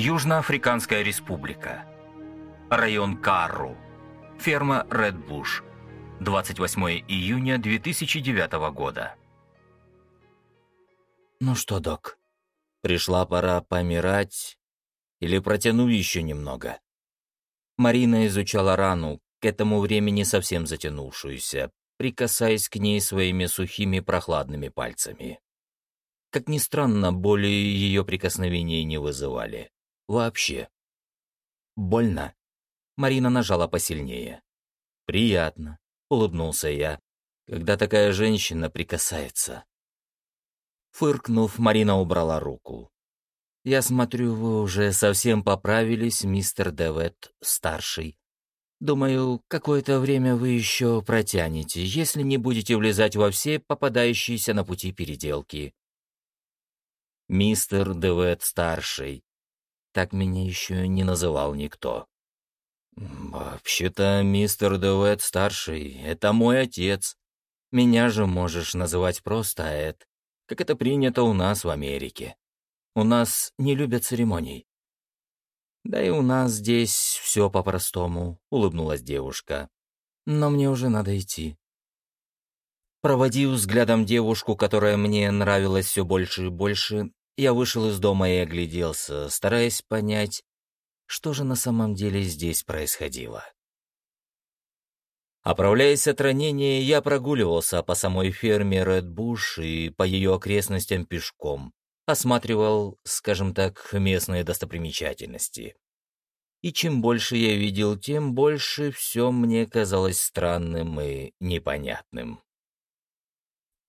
Южноафриканская республика. Район Карру. Ферма Ред Буш. 28 июня 2009 года. «Ну что, док, пришла пора помирать или протяну еще немного?» Марина изучала рану, к этому времени совсем затянувшуюся, прикасаясь к ней своими сухими прохладными пальцами. Как ни странно, боли ее прикосновения не вызывали. Вообще. Больно. Марина нажала посильнее. Приятно, улыбнулся я, когда такая женщина прикасается. Фыркнув, Марина убрала руку. «Я смотрю, вы уже совсем поправились, мистер Девет, старший. Думаю, какое-то время вы еще протянете, если не будете влезать во все попадающиеся на пути переделки». «Мистер Девет, старший», так меня еще не называл никто. «Вообще-то, мистер Дуэт-старший, это мой отец. Меня же можешь называть просто Эд, как это принято у нас в Америке. У нас не любят церемоний». «Да и у нас здесь все по-простому», — улыбнулась девушка. «Но мне уже надо идти». Проводив взглядом девушку, которая мне нравилась все больше и больше, я вышел из дома и огляделся, стараясь понять, что же на самом деле здесь происходило. Оправляясь от ранения, я прогуливался по самой ферме Редбуш и по ее окрестностям пешком, осматривал, скажем так, местные достопримечательности. И чем больше я видел, тем больше все мне казалось странным и непонятным.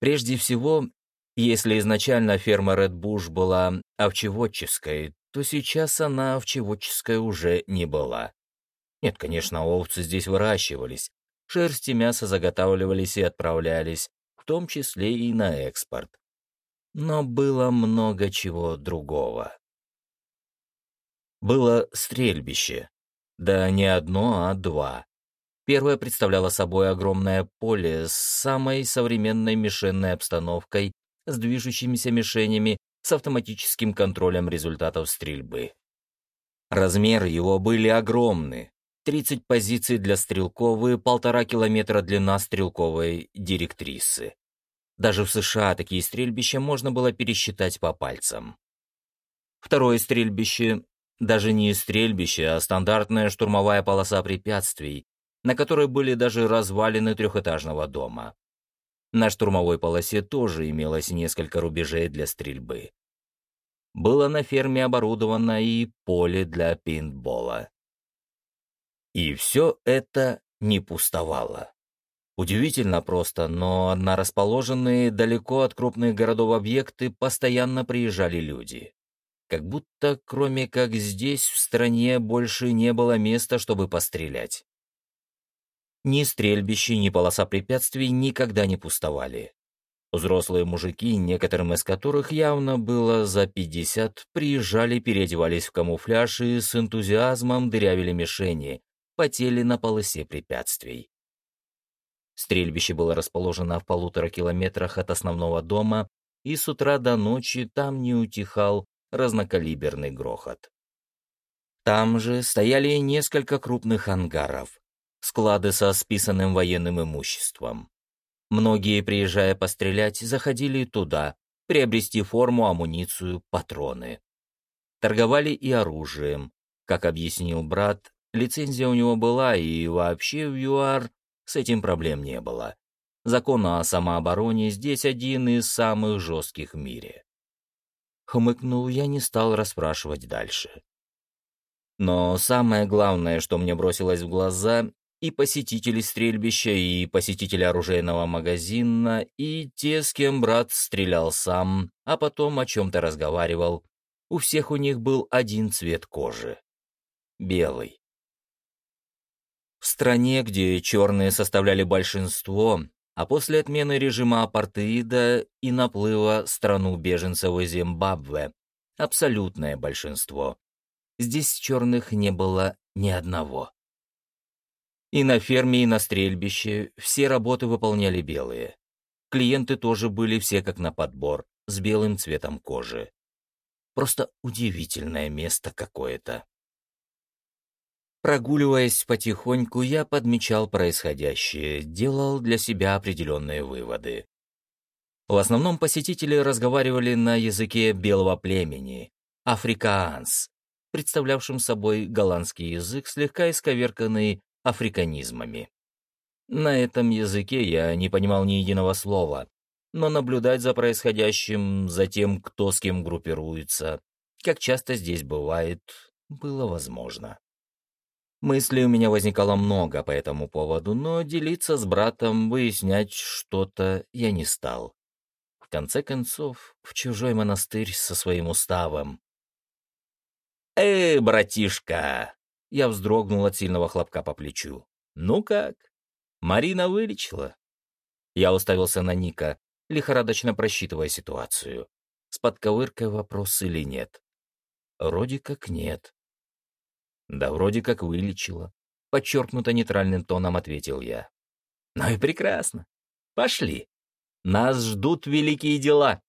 Прежде всего, если изначально ферма Bush была овчеводческой, то сейчас она овчеводческой уже не была. Нет, конечно, овцы здесь выращивались, шерсть и мясо заготавливались и отправлялись, в том числе и на экспорт. Но было много чего другого. Было стрельбище. Да не одно, а два. Первое представляло собой огромное поле с самой современной мишенной обстановкой с движущимися мишенями, с автоматическим контролем результатов стрельбы. Размеры его были огромны. 30 позиций для стрелковой, полтора километра длина стрелковой директрисы. Даже в США такие стрельбища можно было пересчитать по пальцам. Второе стрельбище даже не стрельбище, а стандартная штурмовая полоса препятствий, на которой были даже развалины трехэтажного дома. На штурмовой полосе тоже имелось несколько рубежей для стрельбы. Было на ферме оборудовано и поле для пейнтбола. И все это не пустовало. Удивительно просто, но на расположенные далеко от крупных городов объекты постоянно приезжали люди. Как будто, кроме как здесь, в стране больше не было места, чтобы пострелять. Ни стрельбище, ни полоса препятствий никогда не пустовали. Взрослые мужики, некоторым из которых явно было за пятьдесят, приезжали, переодевались в камуфляж и с энтузиазмом дырявили мишени, потели на полосе препятствий. Стрельбище было расположено в полутора километрах от основного дома, и с утра до ночи там не утихал разнокалиберный грохот. Там же стояли несколько крупных ангаров, склады со списанным военным имуществом. Многие, приезжая пострелять, заходили туда, приобрести форму, амуницию, патроны. Торговали и оружием. Как объяснил брат, лицензия у него была, и вообще в ЮАР с этим проблем не было. Закон о самообороне здесь один из самых жестких в мире. Хмыкнул, я не стал расспрашивать дальше. Но самое главное, что мне бросилось в глаза, и посетители стрельбища, и посетители оружейного магазина, и те, с кем брат стрелял сам, а потом о чем-то разговаривал. У всех у них был один цвет кожи — белый. В стране, где черные составляли большинство, а после отмены режима апартеида и наплыва страну беженцев из Зимбабве, абсолютное большинство. Здесь черных не было ни одного. И на ферме, и на стрельбище все работы выполняли белые. Клиенты тоже были все как на подбор, с белым цветом кожи. Просто удивительное место какое-то. Прогуливаясь потихоньку, я подмечал происходящее, делал для себя определенные выводы. В основном посетители разговаривали на языке белого племени, африкаанс, представлявшим собой голландский язык, слегка исковерканный африканизмами. На этом языке я не понимал ни единого слова, но наблюдать за происходящим, за тем, кто с кем группируется, как часто здесь бывает, было возможно. Мыслей у меня возникало много по этому поводу, но делиться с братом, выяснять что-то я не стал. В конце концов, в чужой монастырь со своим уставом. «Эй, братишка!» Я вздрогнул от сильного хлопка по плечу. «Ну как? Марина вылечила?» Я уставился на Ника, лихорадочно просчитывая ситуацию. С подковыркой вопрос или нет? Вроде как нет. Да вроде как вылечила. Подчеркнуто нейтральным тоном ответил я. Ну и прекрасно. Пошли. Нас ждут великие дела.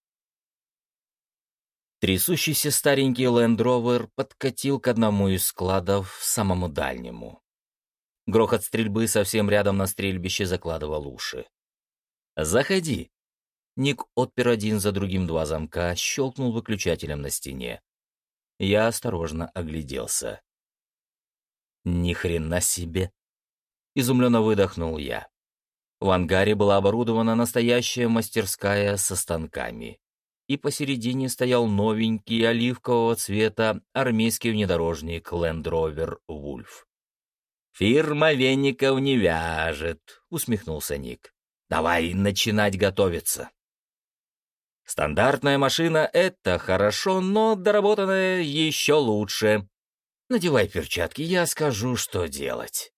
Трясущийся старенький лендровер подкатил к одному из складов, самому дальнему. Грохот стрельбы совсем рядом на стрельбище закладывал уши. «Заходи!» Ник отпер один за другим два замка, щелкнул выключателем на стене. Я осторожно огляделся. Ни хрена себе. Изумленно выдохнул я. В ангаре была оборудована настоящая мастерская со станками. И посередине стоял новенький оливкового цвета армейский внедорожник Land Rover Wolf. «Фирма веников не вяжет», — усмехнулся Ник. «Давай начинать готовиться». Стандартная машина — это хорошо, но доработанная еще лучше. Надевай перчатки, я скажу, что делать.